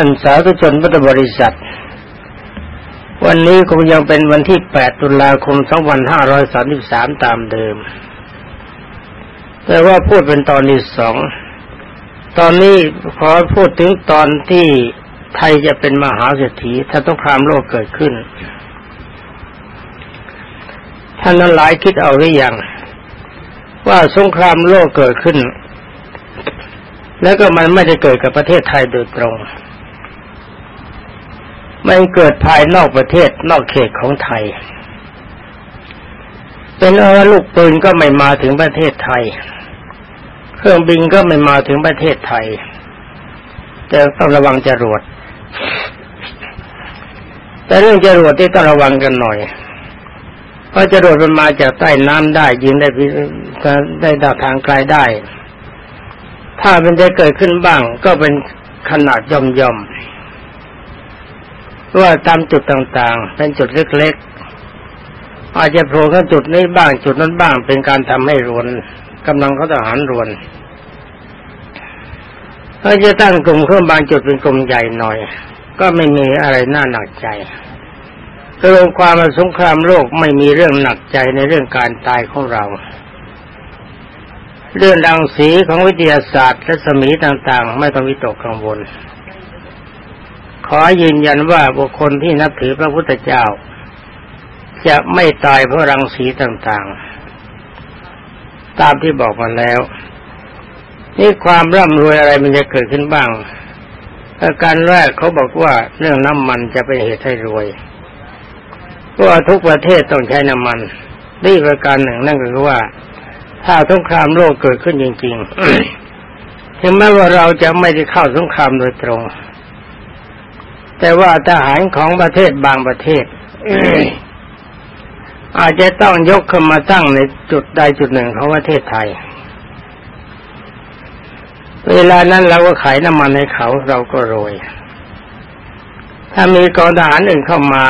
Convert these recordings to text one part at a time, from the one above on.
ท่านสาธุชนพุทธบริษัท วันนี้คงยังเป็นวันที่ 8 ตุลาคม 2533 ตามเดิม แต่ว่าพูดเป็นตอนที่สอง ตอนนี้ขอพูดถึงตอนที่ไทยจะเป็นมหาเศรษฐีถ้าต้องครามโลกเกิดขึ้น ท่านนั้นหลายคิดเอาหรือยัง ว่าสงครามโลกเกิดขึ้นแล้วก็มันไม่ได้เกิดกับประเทศไทยโดยตรง มันเกิดภายนอกประเทศนอกเขตของไทย เป็นเออลูกปืนก็ไม่มาถึงประเทศไทย เครื่องบินก็ไม่มาถึงประเทศไทย แต่ต้องระวังจรวดแต่เรื่องจรวดที่ต้องระวังกันหน่อยเพราะจรวดมันมาจากใต้น้ำได้ยิงได้ได้ดาวทางไกลได้ ถ้ามันจะเกิดขึ้นบ้าง ก็เป็นขนาดย่อมย่อม ว่าตามจุดต่างๆ เป็นจุดเล็กๆ อาจจะโผล่ขึ้นจุดนี้บ้างจุดนั้นบ้างเป็นการทำให้รวนกำลังเขาทหารรวนถ้าจะตั้งกลุ่มเครื่องบางจุดเป็นกลุ่มใหญ่หน่อย ก็ไม่มีอะไรน่าหนักใจรวมความสงครามโลกไม่มีเรื่องหนักใจในเรื่องการตายของเรา เรื่องดังสีของวิทยาศาสตร์และสมีต่างๆ ไม่ต้องวิตกกังวล ขอยืนยันว่าบุคคลที่นับถือพระพุทธเจ้า จะไม่ตายเพราะรังสีต่างๆ ตามที่บอกมาแล้ว นี่ความร่ำรวยอะไรมันจะเกิดขึ้นบ้างอาการแรกเขาบอกว่าเรื่องน้ำมันจะเป็นเหตุให้รวยเพราะว่าทุกประเทศต้องใช้น้ำมันนี่ประการหนึ่งนั่นก็คือว่า ถ้าสงครามโลกเกิดขึ้นจริง ๆ ถึงแม้ว่าเราจะไม่ได้เข้าสงครามโดยตรง แต่ว่าทหารของประเทศบางประเทศอาจจะต้องยกขึ้นมาตั้งในจุดใดจุดหนึ่งของประเทศไทย เวลานั้นเราก็ขายน้ำมันให้เขาเราก็รวย ถ้ามีกองทหารอื่นเข้ามา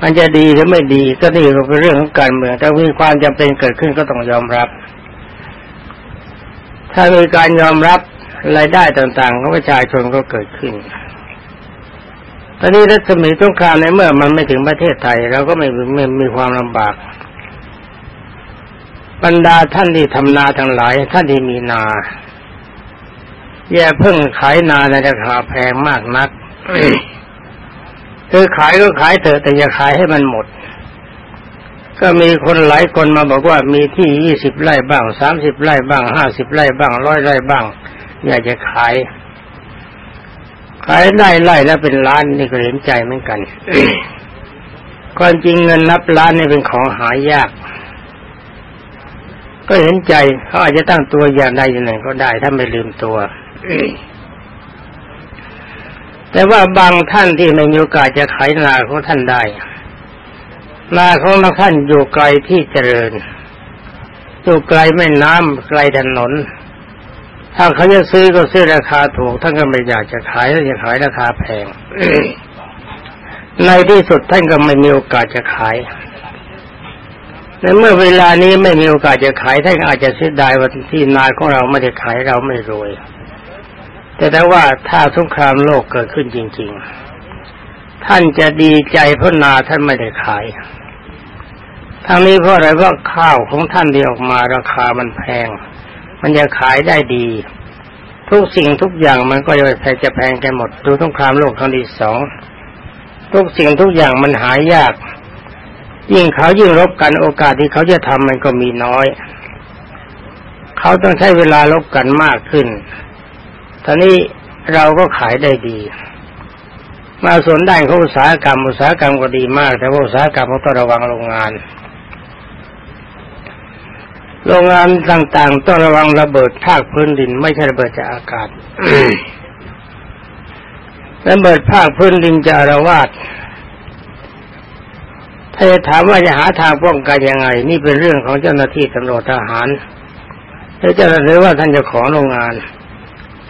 มันจะดีหรือไม่ดีก็นี่ก็เป็นเรื่องของการเมืองแต่มีความจำเป็นเกิดขึ้นก็ต้องยอมรับ ถ้ามีการยอมรับรายได้ต่างๆของประชาชนก็เกิดขึ้น ตอนนี้รัศมีสงครามในเมื่อมันไม่ถึงประเทศไทยเราก็ไม่ไม่มีความลำบาก บรรดาท่านที่ทำนาทั้งหลาย ท่านที่มีนา อย่าเพิ่งขายนาในราคาแพงมากนักคือขายก็ขายเถอะแต่อย่าขายให้มันหมด ก็มีคนหลายคนมาบอกว่ามีที่ยี่สิบไร่บ้างสามสิบไร่บ้างห้าสิบไร่บ้างร้อยไร่บ้าง อยากจะขาย ขายได้ไล่แล้วเป็นล้านนี่ก็เห็นใจเหมือนกันความจริงเงินนับล้านนี่เป็นของหายาก ก็เห็นใจเขาอาจจะตั้งตัวอย่างใดอย่างหนึ่งก็ได้ถ้าไม่ลืมตัวแต่ว่าบางท่านที่ไม่มีโอกาสจะขายนาของท่านได้นาของท่านอยู่ไกลที่เจริญอยู่ไกลแม่น้ำไกลถนน ถ้าเขาจะซื้อก็ซื้อราคาถูกท่านก็ไม่อยากจะขายแล้วจะขายราคาแพงในที่สุดท่านก็ไม่มีโอกาสจะขายในเมื่อเวลานี้ไม่มีโอกาสจะขายท่านอาจจะเสียดายวันที่นาของเราไม่ได้ขายเราไม่รวย แต่ถ้าว่าถ้าสงครามโลกเกิดขึ้นจริง ๆ ท่านจะดีใจเพราะนาท่านไม่ได้ขายทั้งนี้เพราะอะไรเพราะข้าวของท่านที่ออกมาราคามันแพง มันจะขายได้ดี ทุกสิ่งทุกอย่างมันก็จะแพงจะแพงกันหมด ดูสงครามโลกครั้งที่สองทุกสิ่งทุกอย่างมันหายาก ยิ่งเขายิ่งรบกันโอกาสที่เขาจะทำมันก็มีน้อย เขาต้องใช้เวลาลบกันมากขึ้นตอนนี้เราก็ขายได้ดี มาส่วนด้านของอุตสาหกรรมอุตสาหกรรมก็ดีมาก แต่ว่าอุตสาหกรรมต้องระวังโรงงาน โรงงานต่างๆ ต้องระวังระเบิดภาคพื้นดิน ไม่ใช่ระเบิดจากอากาศระเบิดภาคพื้นดินจะอารวาสถ้าจะถามว่าจะหาทางป้องกันยังไง นี่เป็นเรื่องของเจ้าหน้าที่ตำรวจทหารหรือจะหรือว่าท่านจะขอโรงงาน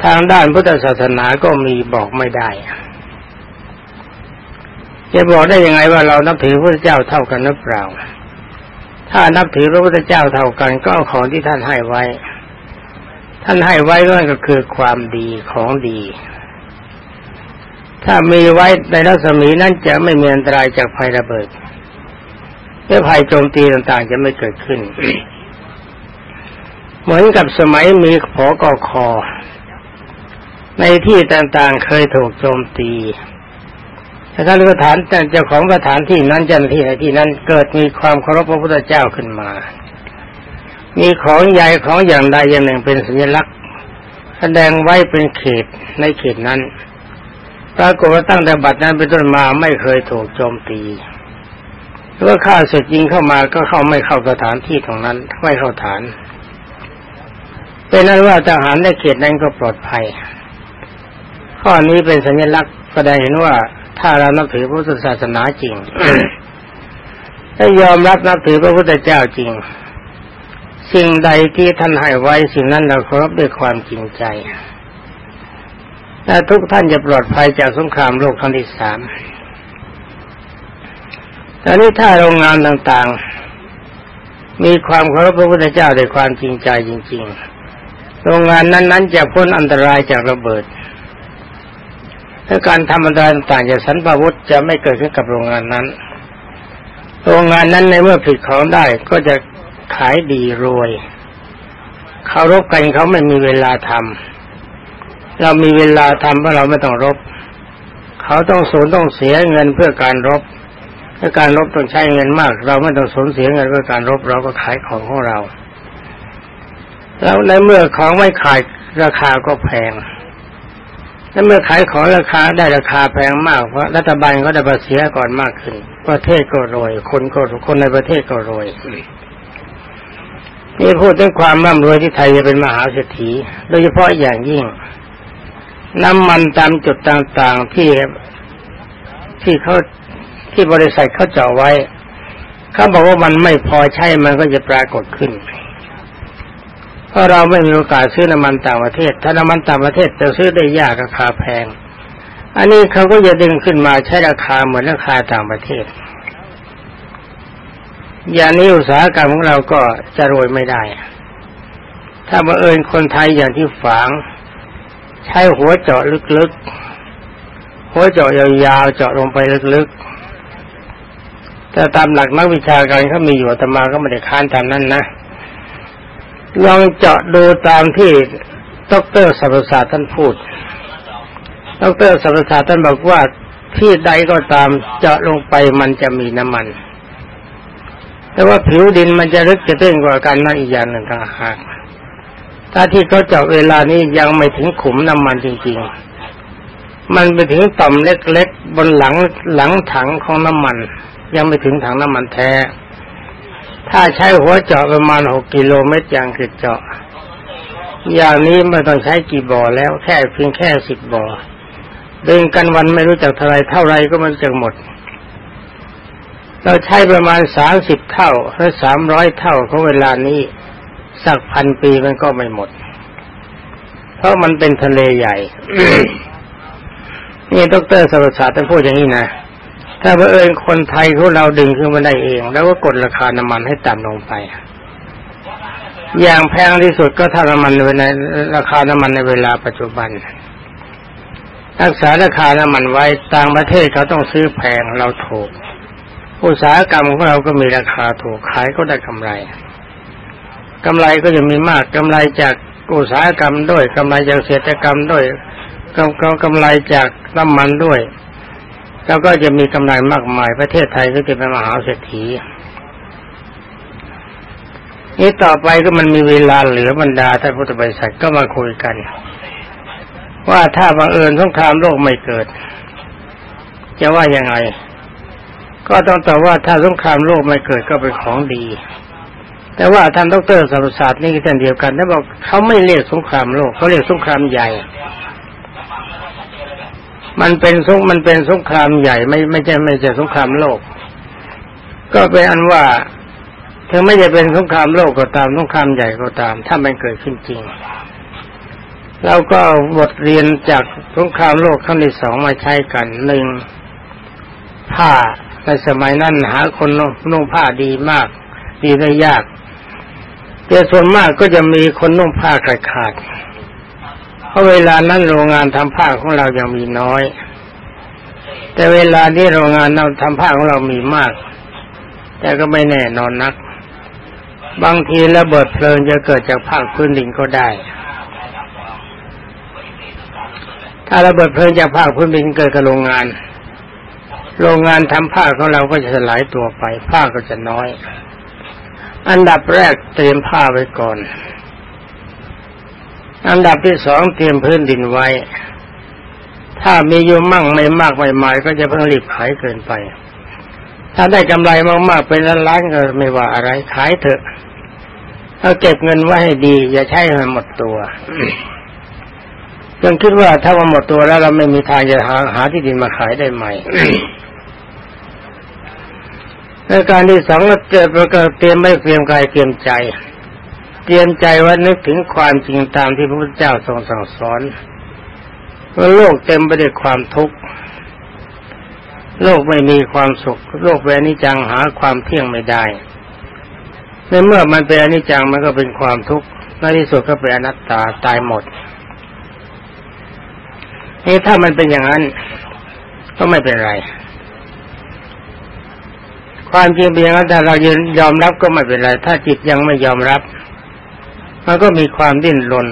ทางด้านพุทธศาสนาก็มีบอกไม่ได้จะบอกได้ยังไงว่าเรานับถือพระเจ้าเท่ากันหรือเปล่า ถ้านับถือพระพุทธเจ้าเท่ากันก็เอาของที่ท่านให้ไว้ ท่านให้ไว้ก็คือความดีของดี ถ้ามีไว้ในรัศมีนั้นจะไม่มีอันตรายจากภัยระเบิดและภัยโจมตีต่างๆ จะไม่เกิดขึ้น เหมือนกับสมัยมีผอกอคอในที่ต่างๆเคยถูกโจมตี แต่ถ้าสถานเจ้าของสถานที่นั้นเจ้าหน้าที่ในที่นั้นเกิดมีความเคารพพระพุทธเจ้าขึ้นมา มีของใหญ่ของอย่างใดอย่างหนึ่งเป็นสัญลักษณ์ แสดงไว้เป็นเขตในเขตนั้นปรากฏว่าตั้งแต่บัดนั้นเป็นต้นมาไม่เคยถูกโจมตีเมื่อข้าเสร็จยิงเข้ามาก็เข้าไม่เข้าสถานที่ตรงนั้นไม่เข้าฐานเป็นนั้นว่าทหารในเขตนั้นก็ปลอดภัย ข้อนี้เป็นสัญลักษณ์แสดงเห็นว่า ถ้าเรานับถือพุทธศาสนาจริงถ้ายอมรับนับถือพระพุทธเจ้าจริง สิ่งใดที่ท่านให้ไว้สิ่งนั้นเราเคารพด้วยความจริงใจและทุกท่านจะปลอดภัยจากสงครามโลกครั้งที่สามตอนนี้ถ้าโรงงานต่างๆ มีความเคารพพระพุทธเจ้าด้วยความจริงใจจริง ๆ โรงงานนั้นๆจะพ้นอันตรายจากระเบิด ถ้าการทำอันตรายต่างๆจากสันปวุธจะไม่เกิดขึ้นกับโรงงานนั้น โรงงานนั้นในเมื่อผิดของได้ก็จะขายดีรวยเคารพกันเขาไม่มีเวลาทำเรามีเวลาทำเพราะเราไม่ต้องรบ เขาต้องสูญต้องเสียเงินเพื่อการรบถ้าการรบต้องใช้เงินมาก เราไม่ต้องสูญเสียเงินเพื่อการรบเราก็ขายของของเรา แล้วในเมื่อของไม่ขายราคาก็แพง แล้วเมื่อขายของราคาได้ราคาแพงมากเพราะรัฐบาลก็ได้ภาษีก่อนมากขึ้น ประเทศก็รวย คนก็คนในประเทศก็รวยนี่พูดถึงความร่ำรวยที่ไทยจะเป็นมหาเศรษฐี โดยเฉพาะอย่างยิ่ง น้ำมันตามจุดต่างๆที่ที่เขาที่บริษัทเขาเจาะไว้เขาบอกว่ามันไม่พอใช้มันก็จะปรากฏขึ้น เพราะเราไม่มีโอกาสซื้อน้ำมันต่างประเทศ ถ้าน้ำมันต่างประเทศจะซื้อได้ยากราคาแพง อันนี้เขาก็จะดึงขึ้นมาใช้ราคาเหมือนราคาต่างประเทศ อย่างนี้อุตสาหกรรมของเราก็จะรวยไม่ได้ ถ้าบังเอิญคนไทยอย่างที่ฝังใช้หัวเจาะลึกๆ หัวเจาะยาวๆเจาะลงไปลึกๆแต่ตามหลักนักวิชาการเขามีอยู่แต่มาก็ไม่ได้ค้านตามนั้นนะ ลองเจาะดูตามที่ดรสัพศาสตร์ท่านพูดดรสัพศาสตร์ท่านบอกว่าที่ใดก็ตามเจาะลงไปมันจะมีน้ำมัน แต่ว่าผิวดินมันจะลึกจะเต้นกว่ากันนั่นอีกอย่างหนึ่งต่างหากถ้าที่เขาเจาะเวลานี้ยังไม่ถึงขุมน้ำมันจริง ๆ มันไปถึงต่อมเล็กๆบนหลังหลังถังของน้ำมัน ยังไม่ถึงถังน้ำมันแท้ ถ้าใช้หัวเจาะประมาณหกกิโลเมตรอย่างคือเจาะ อย่างนี้ไม่ต้องใช้กี่บ่อแล้วแค่เพียงแค่สิบบ่อเดึงกันวันไม่รู้จักเท่าไรเท่าไรก็มันจะหมด เราใช้ประมาณสามสิบเท่าหรือสามร้อยเท่าของเวลานี้สักพันปีมันก็ไม่หมด เพราะมันเป็นทะเลใหญ่ นี่ดรสรศาสตร์ท่านพูดอย่างนี้นะ ถ้าเอิญคนไทยของเราดึงขึ้นมาได้เอง แล้วก็กดราคาน้ำมันให้ต่ำลงไป อย่างแพงที่สุดก็ถ้าน้ำมันในราคาน้ำมันในเวลาปัจจุบัน รักษาราคาน้ำมันไว้ต่างประเทศเขาต้องซื้อแพงเราถูก อุตสาหกรรมของเราก็มีราคาถูกขายก็ได้กำไรกำไรก็จะมีมากกำไรจากอุตสาหกรรมด้วยกำไรจากเศรษฐกรรมด้วยกำกำไรจากน้ำมันด้วย แล้วก็จะมีกำไรมากมายประเทศไทยก็จะเป็นมหาเศรษฐีนี่ต่อไปก็มันมีเวลาเหลือบรรดาท่านพุทธบริษัทก็มาคุยกัน ว่าถ้าบังเอิญสงครามโลกไม่เกิด จะว่ายังไง ก็ต้องตอบว่าถ้าสงครามโลกไม่เกิดก็เป็นของดี แต่ว่าท่านดรสัมศาสตร์นี่ก็เช่นเดียวกันท่านบอกเขาไม่เรียกสงครามโลกเขาเรียกสงครามใหญ่ มันเป็นสงมันเป็นสงครามใหญ่ไม่ไม่ใช่ไม่ใช่สงครามโลก ก็เป็นอันว่าถึงไม่จะเป็นสงครามโลกก็ตามสงครามใหญ่ก็ตาม ถ้ามันเกิดขึ้นจริงเราก็บทเรียนจากสงครามโลกครั้งที่สองมาใช้กันหนึ่งผ้าในสมัยนั้นหาคนนุ่งผ้าดีมาก ดีได้ยากแต่ส่วนมากก็จะมีคนนุ่งผ้าขาดขาด เพราะเวลานั้นโรงงานทำผ้าของเรายังมีน้อย แต่เวลาที่โรงงานเราทำผ้าของเรามีมาก แต่ก็ไม่แน่นอนนัก บางทีระเบิดเพลิงจะเกิดจากภาคพื้นดินก็ได้ ถ้าระเบิดเพลิงจากภาคพื้นดินเกิดกับโรงงาน โรงงานทำผ้าของเราก็จะสลายตัวไปผ้าก็จะน้อย อันดับแรกเตรียมผ้าไว้ก่อน อันดับที่สองเตรียมพื้นดินไว้ ถ้ามีอยู่มั่งไม่มากไม่หมายก็จะเพิ่งรีบขายเกินไป ถ้าได้กำไรมากๆเป็นล้านๆก็ไม่ว่าอะไรขายเถอะเอาเก็บเงินไว้ให้ดี อย่าใช้มันหมดตัวยังคิดว่าถ้ามันหมดตัวแล้วเราไม่มีทางจะหาหาที่ดินมาขายได้ใหม่ในการที่สองเจอประกาเตรียมไม่เตรียมกายเตรียมใจ เตรียมใจว่านึกถึงความจริงตามที่พระพุทธเจ้าทรงสั่งสอนว่าโลกเต็มไปด้วยความทุกข์โลกไม่มีความสุข โลกแวนิจังหาความเที่ยงไม่ได้ในเมื่อมันเป็นอนิจจังมันก็เป็นความทุกข์ในที่สุดก็เป็นอนัตตาตายหมดนี่ถ้ามันเป็นอย่างนั้น ก็ไม่เป็นไร ความจริงเป็นอย่างนั้นแต่เรายืนยอมรับก็ไม่เป็นไร ถ้าจิตยังไม่ยอมรับ มันก็มีความดิ้นรน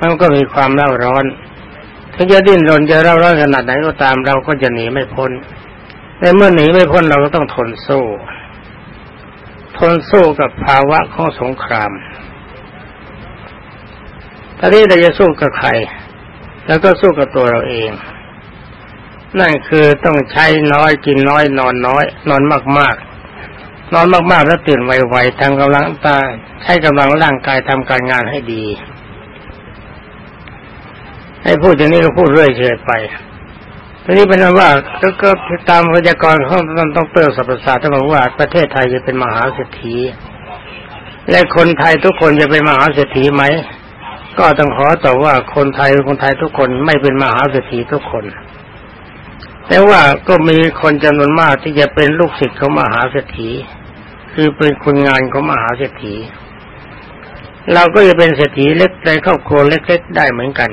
มันก็มีความเล่าร้อนถึงจะดิ้นรนจะเล่าร้อนขนาดไหนก็ตามเราก็จะหนีไม่พ้นในเมื่อหนีไม่พ้นเราก็ต้องทนสู้ ทนสู้กับภาวะของสงครามตอนนี้เราจะสู้กับใคร แล้วก็สู้กับตัวเราเอง นั่นคือต้องใช้น้อยกินน้อยนอนน้อย นอนมากๆ นอนมากๆแล้วตื่นไวๆทำกำลังตาใช้กำลังร่างกายทำการงานให้ดี ให้พูดอย่างนี้ก็พูดเรื่อยเฉยไปทีนี้เป็นว่าก็ก็ตามพยากรณ์เขาต้องต้องเติมสรรพศาสตร์ท่านบอกว่าประเทศไทยจะเป็นมหาเศรษฐีและคนไทยทุกคนจะเป็นมหาเศรษฐีไหมก็ต้องขอตอบว่าคนไทยคนไทยทุกคนไม่เป็นมหาเศรษฐีทุกคน แต่ว่าก็มีคนจำนวนมากที่จะเป็นลูกศิษย์ของมหาเศรษฐี คือเป็นคนงานของมหาเศรษฐี เราก็จะเป็นเศรษฐีเล็กในครอบครัวเล็กๆได้เหมือนกัน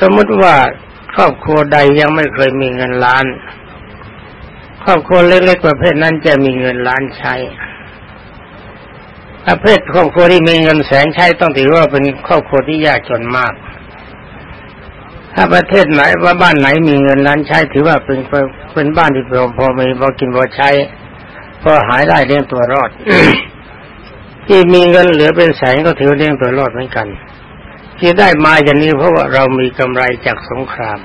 สมมติว่าครอบครัวใดยังไม่เคยมีเงินล้าน ครอบครัวเล็กๆประเภทนั้นจะมีเงินล้านใช้ประเภทครอบครัวที่มีเงินแสนใช้ต้องถือว่าเป็นครอบครัวที่ยากจนมาก ถ้าประเทศไหนว่าบ้านไหนมีเงินล้านใช้ถือว่าเป็นเป็นบ้านที่พอพอมีพอกินพอใช้ พอหายได้เลี้ยงตัวรอด ที่มีเงินเหลือเป็นแสนก็ถือเลี้ยงตัวรอดเหมือนกัน ที่ได้มาอย่างนี้เพราะว่าเรามีกำไรจากสงคราม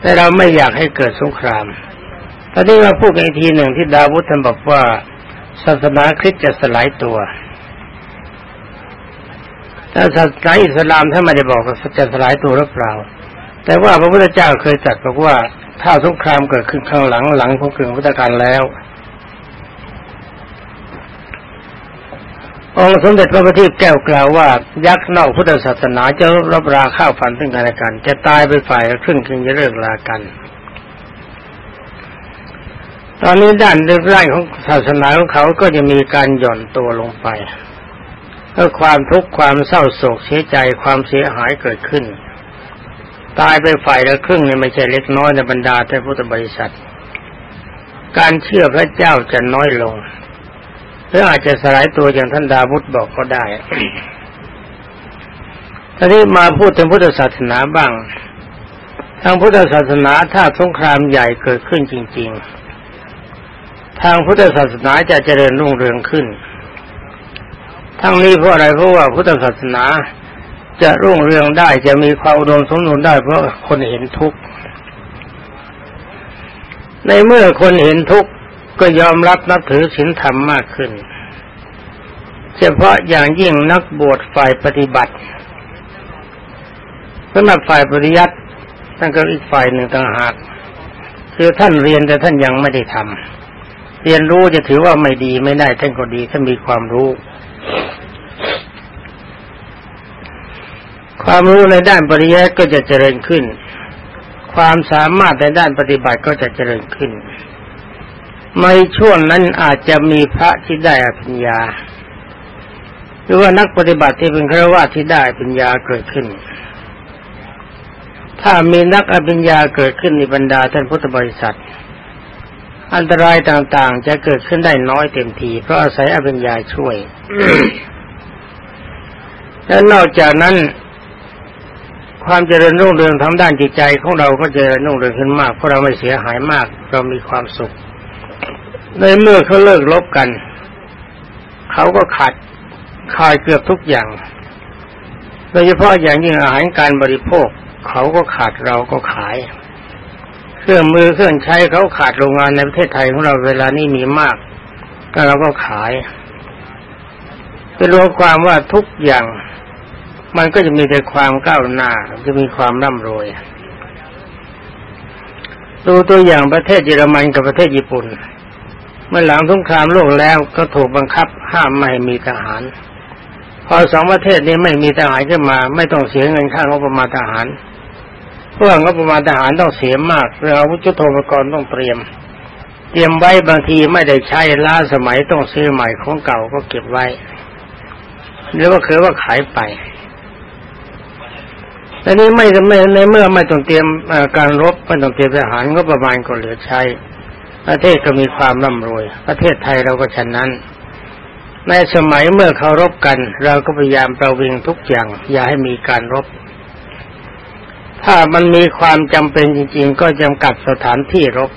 แต่เราไม่อยากให้เกิดสงครามตอนนี้มาพูดอีกทีหนึ่งที่ดาวุฒท่านบอกว่าศาสนาคริสต์จะสลายตัวแต่ศาสนาอิสลามท่านไม่ได้บอกว่าจะสลายตัวหรือเปล่า แต่ว่าพระพุทธเจ้าเคยตรัสบอกว่า ถ้าสงครามเกิดขึ้นข้างหลังหลังของกึ่งพุทธกาลแล้วองค์สมเด็จพระบัณฑิตแก้วกล่าวว่า ยักษ์นอกพุทธศาสนาจะรับราข้าวฟันซึ่งกันและกัน จะตายไปฝ่ายครึ่งึงจะเลิกลากัน ตอนนี้ด้านด้านของศาสนาของเขาก็จะมีการหย่อนตัวลงไปเพื่อความทุกข์ความเศร้าโศกเสียใจความเสียหายเกิดขึ้น ตายไปฝ่ายละครึ่งเนี่ยไม่ใช่เล็กน้อยในบรรดาแต่พุทธบริษัท การเชื่อพระเจ้าจะน้อยลงหรืออาจจะสลายตัวอย่างท่านดาวุฒบอกก็ได้ทีนี้มาพูดถึงพุทธศาสนาบ้างทางพุทธศาสนาถ้าสงครามใหญ่เกิดขึ้นจริง ๆ ทางพุทธศาสนาจะเจริญรุ่งเรืองขึ้น ทั้งนี้เพราะอะไรเพราะว่าพุทธศาสนา จะรุ่งเรืองได้จะมีความอุดมสมบูรณ์ได้เพราะคนเห็นทุกข์ในเมื่อคนเห็นทุกข์ก็ยอมรับนับถือศีลธรรมมากขึ้น เฉพาะอย่างยิ่งนักบวชฝ่ายปฏิบัติสำหรับฝ่ายปฏิยัติตั้งก็อีกฝ่ายหนึ่งต่างหากคือท่านเรียนแต่ท่านยังไม่ได้ทำเรียนรู้จะถือว่าไม่ดีไม่ได้ท่านก็ดีถ้านมีความรู้ ความรู้ในด้านปริยัติก็จะเจริญขึ้น ความสามารถในด้านปฏิบัติก็จะเจริญขึ้นในช่วงนั้นอาจจะมีพระที่ได้อภิญญา หรือว่านักปฏิบัติที่เป็นครวาที่ได้ปัญญาเกิดขึ้นทถ้ามีนักอภิญญาเกิดขึ้นในบรรดาท่านพุทธบริษัท อันตรายต่างๆ จะเกิดขึ้นได้น้อยเต็มทีเพราะอาศัยอภิญญาช่วยและนอกจากนั้น ความเจริญรุ่งเรืองทางด้านจิตใจของเราก็เจริญรุ่งเรืองขึ้นมากเพราะเราไม่เสียหายมากเรามีความสุข ในเมื่อเขาเลิกลบกัน เขาก็ขาดขาดเกือบทุกอย่างโดยเฉพาะอย่างยิ่งอาหารการบริโภค เขาก็ขาดเราก็ขาย เครื่องมือเครื่องใช้เขาขาดโรงงานในประเทศไทยของเราเวลานี้มีมากก็เราก็ขายเป็นรวมความว่าทุกอย่าง มันก็จะมีแต่ความก้าวหน้าจะมีความร่ำรวยดูตัวอย่างประเทศเยอรมันกับประเทศญี่ปุ่น เมื่อหลังสงครามโลกแล้วก็ถูกบังคับห้ามไม่ให้มีทหาร พอสองประเทศนี้ไม่มีทหารขึ้นมา ไม่ต้องเสียเงินค่างบประมาณทหารเพราะงบประมาณทหารต้องเสียมากเรื่องอาวุธยุทโธปกรณ์ต้องเตรียม เตรียมไว้บางทีไม่ได้ใช้ล้าสมัยต้องซื้อใหม่ของเก่าก็เก็บไว้ หรือว่าเคยว่าขายไป แต่นี้ไม่ไม่ในเมื่อไม่ต้องเตรียมการรบไม่ต้องเตรียมทหารก็ประมาณก็เหลือใช้ ประเทศก็มีความร่ำรวย ประเทศไทยเราก็ฉะนั้น ในสมัยเมื่อเขารบกัน เราก็พยายามประวิงทุกอย่าง อย่าให้มีการรบ ถ้ามันมีความจำเป็นจริง ๆ ก็จำกัดสถานที่รบ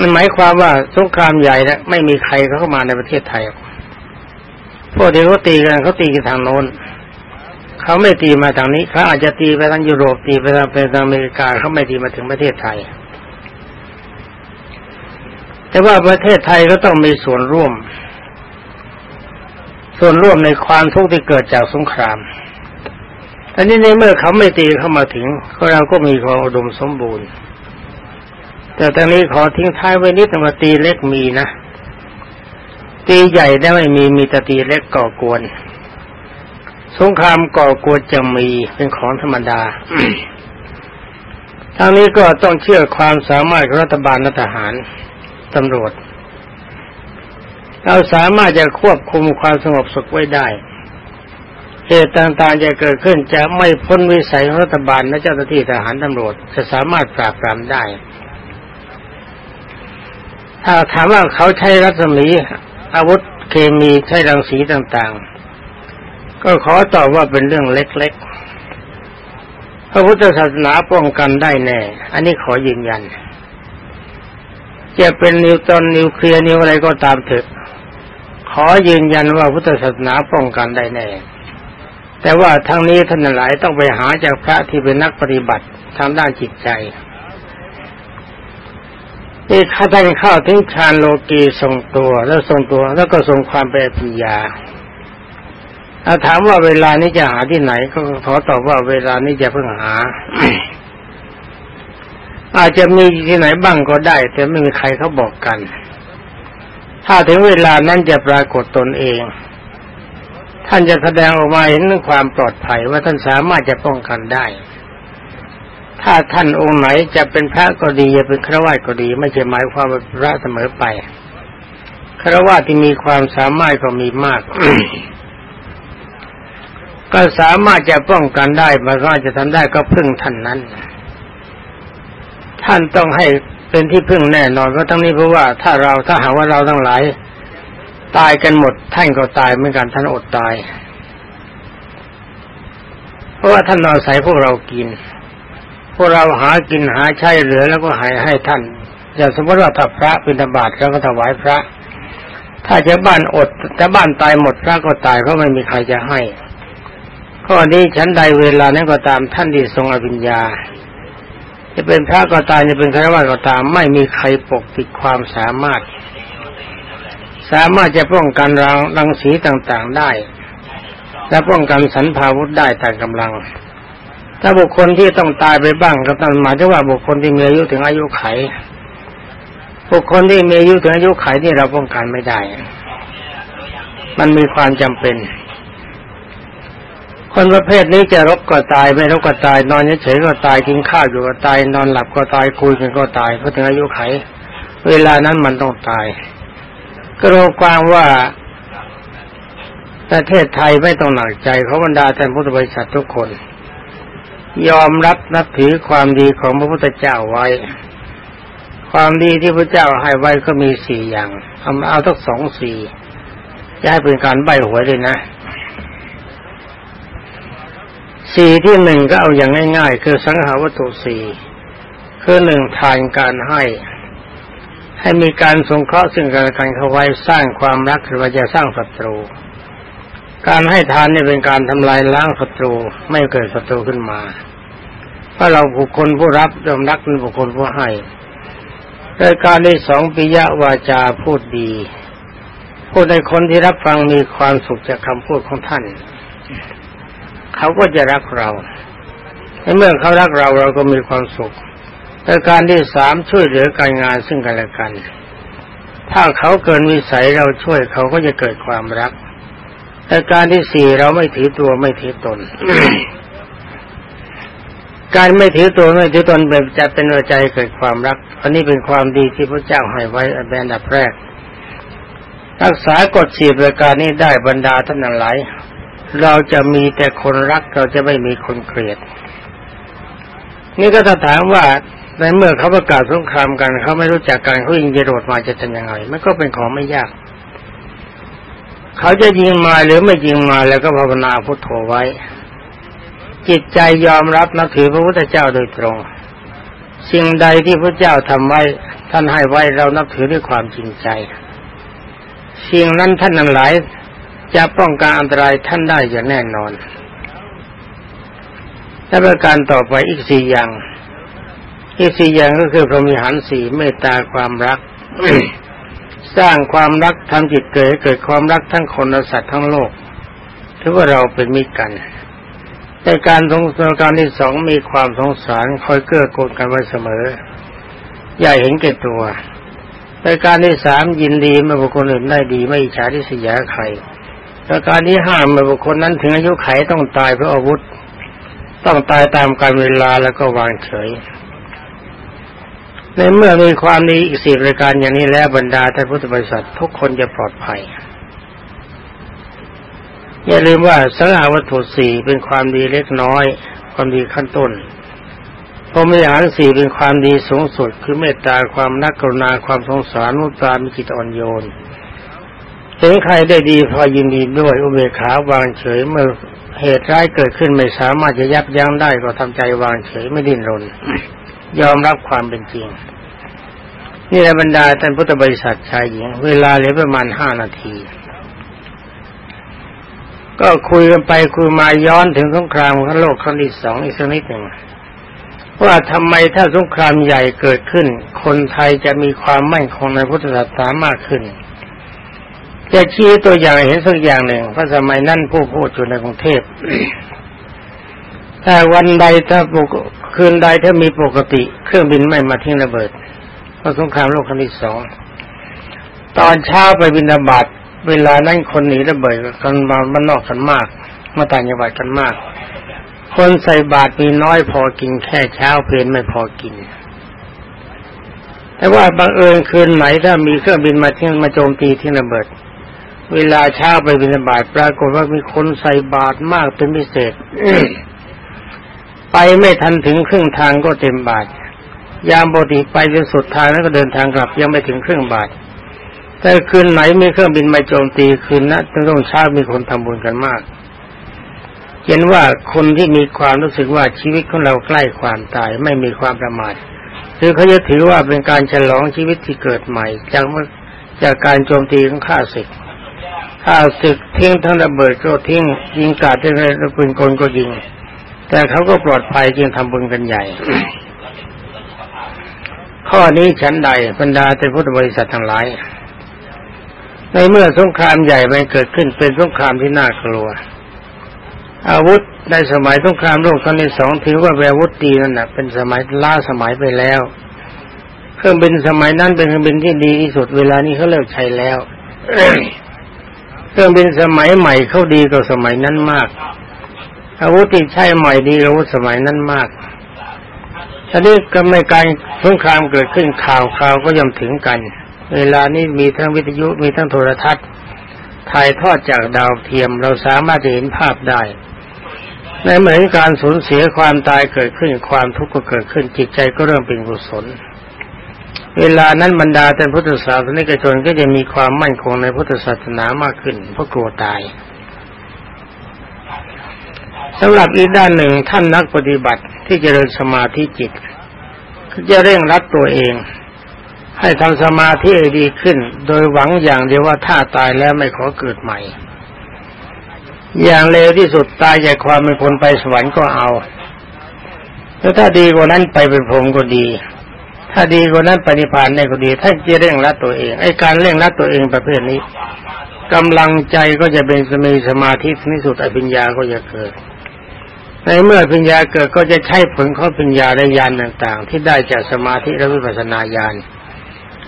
มันหมายความว่าสงครามใหญ่แล้วไม่มีใครเข้ามาในประเทศไทยพวกที่เขาตีกันเขาตีกันทางโน้น เขาไม่ตีมาทางนี้เขาอาจจะตีไปทางยุโรปตีไปทางไปทางอเมริกาเขาไม่ตีมาถึงประเทศไทย แต่ว่าประเทศไทยก็ต้องมีส่วนร่วม ส่วนร่วมในความทุกข์ที่เกิดจากสงครามอันนี้ในเมื่อเขาไม่ตีเข้ามาถึงเราก็มีความอุดมสมบูรณ์ แต่ตอนนี้ขอทิ้งท้ายไว้นิดนึงว่าตีเล็กมีนะตีใหญ่ได้ไม่มีมีแต่ตีเล็กก่อกวน สงครามก่อกวนจะมีเป็นของธรรมดาทางนี้ก็ต้องเชื่อความสามารถของรัฐบาลและทหารตำรวจ เราสามารถจะควบคุมความสงบสุขไว้ได้ เหตุต่างๆจะเกิดขึ้นจะไม่พ้นวิสัยของรัฐบาลและเจ้าหน้าที่ทหารตำรวจ จะสามารถปราบปรามได้ ถ้าถามว่าเขาใช้รัศมีอาวุธเคมีใช้รังสีต่างๆ ก็ขอตอบว่าเป็นเรื่องเล็กๆ พระพุทธศาสนาป้องกันได้แน่ อันนี้ขอยืนยัน จะเป็นนิวตอนนิวเคลียร์นิวอะไรก็ตามเถอะ ขอยืนยันว่าพุทธศาสนาป้องกันได้แน่ แต่ว่าทั้งนี้ท่านหลายต้องไปหาจากพระที่เป็นนักปฏิบัติทางด้านจิตใจนี่ข้าท่านเข้าถึงฌานโลกีทรงตัวแล้วทรงตัวแล้วก็ทรงความเป็นปัญญา ถ้าถามว่าเวลานี้จะหาที่ไหน ก็ขอตอบว่าเวลานี้จะเพิ่งหา อาจจะมีที่ไหนบ้างก็ได้ แต่ไม่มีใครเขาบอกกัน ถ้าถึงเวลานั้นจะปรากฏตนเอง ท่านจะแสดงออกมาเห็นความปลอดภัยว่าท่านสามารถจะป้องกันได้ ถ้าท่านองค์ไหนจะเป็นพระก็ดีจะเป็นฆราวาสก็ดี ไม่ใช่หมายความว่าพระเสมอไปฆราวาสที่มีความสามารถก็มีมาก ก็สามารถจะป้องกันได้มาก็จะทำได้ก็พึ่งท่านนั้น ท่านต้องให้เป็นที่พึ่งแน่นอนเพราะทั้งนี้เพราะว่าถ้าเราถ้าหากว่าเราทั้งหลายตายกันหมด ท่านก็ตายเหมือนกันท่านอดตาย เพราะว่าท่านอาศัยพวกเรากิน พวกเราหากินหาใช้เหลือแล้วก็ให้ให้ท่าน อย่างสมมติว่าถ้าพระเป็นธบาตแล้วก็ถวายพระ ถ้าจะบ้านอดจะบ้านตายหมดพระก็ตายเพราะไม่มีใครจะให้ ข้อนี้ฉันใดเวลานั้นก็ตามท่านที่ทรงอภิญญา จะเป็นพระก็ตามจะเป็นฆราวาสก็ตาม ไม่มีใครปกปิดความสามารถ สามารถจะป้องกันรังรังสีต่างๆได้ และป้องกันสันพาวุธได้ตามกำลัง ถ้าบุคคลที่ต้องตายไปบ้างก็ต้องหมายถึงว่าบุคคลที่มีอายุถึงอายุไข บุคคลที่มีอายุถึงอายุไขที่เราป้องกันไม่ได้ มันมีความจำเป็น คนประเภทนี้จะรบก็ตายไม่รบก็ตาย นอนเฉยก็ตายกินข้าวอยู่ก็ตาย นอนหลับก็ตายคุยกันก็ตายเพราะถึงอายุไข เวลานั้นมันต้องตาย ก็รู้ความว่าประเทศไทยไม่ต้องหนักใจเขาบรรดาท่านพุทธบริษัททุกคน ยอมรับนับถือความดีของพระพุทธเจ้าไว้ ความดีที่พระเจ้าให้ไว้ก็มีสี่อย่างเอาเอาทั้งสองสี่จะให้เป็นการใบหวยเลยนะ สี่ที่หนึ่งก็เอาอย่างง่าย ๆ คือสังหาวัตถุสี่คือหนึ่งทานการให้ ให้มีการสงเคราะห์ซึ่งกันและกันเข้าไว้สร้างความรักหรือว่าจะสร้างศัตรู การให้ทานนี่เป็นการทำลายล้างศัตรูไม่เกิดศัตรูขึ้นมา เพราะเราบุคคลผู้รับยอมรักเป็นบุคคลผู้ให้รายการที่สองปิยวาจาพูดดี พูดในคนที่รับฟังมีความสุขจากคำพูดของท่าน เขาก็จะรักเราเมื่อเขารักเราเราก็มีความสุขรายการที่สามช่วยเหลือการงานซึ่งกันและกัน ถ้าเขาเกินวิสัยเราช่วยเขาก็จะเกิดความรักรายการที่สี่เราไม่ถือตัวไม่ถือตน การไม่ถือตัวไม่ถือตนเป็นจะเป็นหัวใจเกิดความรัก อันนี้เป็นความดีที่พระเจ้าให้ไว้อันดับแรก รักษากฎสี่ประการนี้ได้บรรดาท่านหลาย เราจะมีแต่คนรักเราจะไม่มีคนเกลียด นี่ก็ถ้าถามว่าในเมื่อเขาประกาศสงครามกันเขาไม่รู้จักกันเขายิงจรวดมาจะทำยังไงมันก็เป็นของไม่ยาก เขาจะยิงมาหรือไม่ยิงมาแล้วก็ภาวนาพุทโธไว้ จิตใจยอมรับนับถือพระพุทธเจ้าโดยตรง สิ่งใดที่พระเจ้าทำไว้ท่านให้ไว้เรานับถือด้วยความจริงใจสิ่งนั้นท่านนั้นหลาย จะป้องกันอันตรายท่านได้อย่างแน่นอน และประการต่อไปอีกสี่อย่าง อีกสี่อย่างก็คือพรหมิหารสี่เมตตาความรัก สร้างความรักทำจิตเกิดเกิดความรักทั้งคนและสัตว์ทั้งโลกถือว่าเราเป็นมิตรกันในการสงสารการที่สองมีความสงสารคอยเกื้อกูลกันไว้เสมอ อย่าเห็นแก่ตัวในการที่สามยินดีเมื่อบุคคลอื่นได้ดีไม่อิจฉาที่เสียใคร ประการที่ห้าเมื่อบุคคลนั้นถึงอายุไขต้องตายเพราะอาวุธ ต้องตายตามกาลเวลาแล้วก็วางเฉย ในเมื่อมีความนี้อีกสี่รายการอย่างนี้แล้วบรรดาท่านพุทธบริษัททุกคนจะปลอดภัย อย่าลืมว่าสังหาวัตถุสี่เป็นความดีเล็กน้อย ความดีขั้นต้นพรหมิหารสี่เป็นความดีสูงสุด คือเมตตาความนักกรุณาความสงสารมุตามีจิตอ่อนโยน เห็นใครได้ดีพอยินดีด้วยอุเบกขาวางเฉยเมื่อเหตุร้ายเกิดขึ้นไม่สามารถจะยับยั้งได้ก็ทำใจวางเฉยไม่ดิ้นรน ยอมรับความเป็นจริง นี่แหละบรรดาท่านพุทธบริษัทชายหญิง เวลาเหลือประมาณห้านาที ก็คุยกันไปคุยมาย้อนถึงสงครามขั้นโลกครั้งที่สองอีกสักนิดหนึ่งว่าทำไมถ้าสงครามใหญ่เกิดขึ้น คนไทยจะมีความมั่นคงในพุทธศาสนามากขึ้น จะชี้ตัวอย่างเห็นสักอย่างหนึ่งเพราะสมัยนั้นผู้พูดอยู่ในกรุงเทพแต่วันใดถ้าคืนใดถ้ามีปกติ เครื่องบินไม่มาทิ้งระเบิดเพราะสงครามโลกครั้งที่สองตอนเช้าไปบินาบาตเวลานั้นคนหนีระเบิดกันมาบ้านนอกกันมาก มาต่างจังหวัดกันมาก คนใส่บาตรมีน้อยพอกินแค่เช้าเพลนไม่พอกิน แต่ว่าบังเอิญคืนไหนถ้ามีเครื่องบินมาที่มาโจมตีที่ระเบิด เวลาเช้าไปบินบาตปรากฏว่ามีคนใส่บาตรมากเป็นพิเศษไปไม่ทันถึงครึ่งทางก็เต็มบาตรยามปกติไปจนสุดทางแล้วก็เดินทางกลับยังไม่ถึงครึ่งบาท แต่คืนไหนมีเครื่องบินมาโจมตีคืนนั้นต้องเช้ามีคนทำบุญกันมากเห็นว่าคนที่มีความรู้สึกว่าชีวิตของเราใกล้ความตายไม่มีความประมาทคือเขาจะถือว่าเป็นการฉลองชีวิตที่เกิดใหม่จากจากการโจมตีของข้าศึก ข้าศึกทิ้งทั้งระเบิดก็ทิ้งยิงกาดทั้งระปืนกลก็ยิง แต่เขาก็ปลอดภัยจึงทำบุญกันใหญ่ ข้อนี้ฉันใดบรรดาแต่พุทธบริษัททั้งหลาย ในเมื่อสงครามใหญ่มันเกิดขึ้นเป็นสงครามที่น่ากลัว อาวุธในสมัยสงครามโลกครั้งที่สองถือว่าเป็นอาวุธดีนั่นแหะเป็นสมัยล้าสมัยไปแล้ว เครื่องบินสมัยนั้นเป็นเครื่องบินที่ดีที่สุดเวลานี้เขาเลิกใช้แล้ว ครื่องบินสมัยใหม่เขาดีกว่าสมัยนั้นมาก อาวุธที่ใช้ใหม่ดีกว่าอาวุธสมัยนั้นมากทีนี้ก็ไม่การสงครามเกิดขึ้นข่าวข่าวก็ย่อมถึงกัน เวลานี้มีทั้งวิทยุมีทั้งโทรทัศน์ ถ่ายทอดจากดาวเทียมเราสามารถจะเห็นภาพได้ ในในเหมือนการสูญเสียความตายเกิดขึ้นความทุกข์ก็เกิดขึ้นจิตใจก็เริ่มเป็นกุศล เวลานั้นบรรดาท่านพุทธศาสนิกชนก็จะมีความมั่นคงในพุทธศาสนามากขึ้นเพราะกลัวตายสำหรับอีกด้านหนึ่งท่านนักปฏิบัติที่จเจริญสมาธิจิตจะเร่งรัดตัวเอง ให้ทำสมาธิดีขึ้น โดยหวังอย่างเดียวว่าถ้าตายแล้วไม่ขอเกิดใหม่ อย่างเร็วที่สุดตายจากความเป็นคนไปสวรรค์ก็เอา แล้วถ้าดีกว่านั้นไปเป็นพรหมก็ดี ถ้าดีกว่านั้นปฏิพานได้ก็ดีถ้าจะเร่งรัดตัวเองไอ้การเร่งรัดตัวเองประเภทนี้กำลังใจก็จะเป็นสมีสมาธิที่สุดอภิญญาก็จะเกิด ในเมื่อปัญญาเกิดก็จะใช้ผลของปัญญาและญาณต่างๆ ที่ได้จากสมาธิและวิปัสสนาญาณ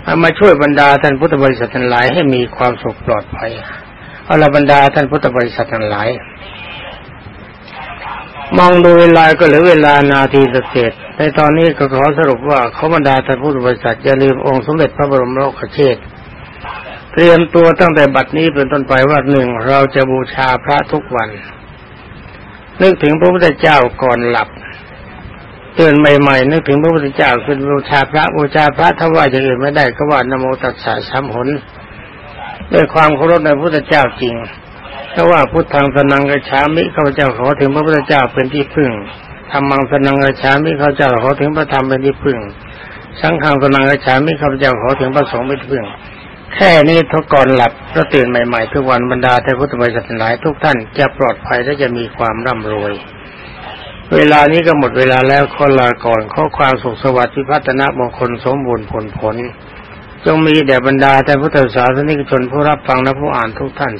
เอามาช่วยบรรดาท่านพุทธบริษัททั้งหลายให้มีความสุขปลอดภัยเอาละบรรดาท่านพุทธบริษัททั้งหลาย มองดูเวลาก็เหลือเวลานาทีเศษ ในตอนนี้ก็ขอสรุปว่าเขาบรรดาท่านพุทธบริษัทอย่าลืมองค์สมเด็จพระบรมโลกเชษเตรียมตัวตั้งแต่บัดนี้เป็นต้นไปว่าหนึ่งเราจะบูชาพระทุกวันนึกถึงพระพุทธเจ้าก่อนหลับตื่นใหม่ๆนึกถึงพระพุทธเจ้าคือบูชาพระบูชาพระถ้าว่าอย่างอื่นไม่ได้ก็ว่านโมตัสสะสามหนด้วยความเคารพในพระพุทธเจ้าจริงเพราะว่าพุทธังสนังกระชามิข้าพเจ้าขอถึงพระพุทธเจ้าเป็นที่พึ่ง ธรรมังสนังกระชามิข้าเจ้าขอถึงพระธรรมเป็นที่พึ่ง สังฆังสนังกระชามิข้าเจ้าขอถึงพระสงฆ์เป็นที่พึ่ง แค่นี้ทุกก่อนหลับก็ตื่นใหม่ๆทุกวันบรรดาแต่พุทธบริษัทหลายทุกท่านจะปลอดภัยและจะมีความร่ำรวย เวลานี้ก็หมดเวลาแล้วขอลาก่อนข้อความสุขสวัสดิ์พิพัฒนมงคลสมบูรณ์ผลผลจงมีแด่บรรดาแต่พุทธศาสนิกชนผู้รับฟังและผู้อ่านทุกท่าน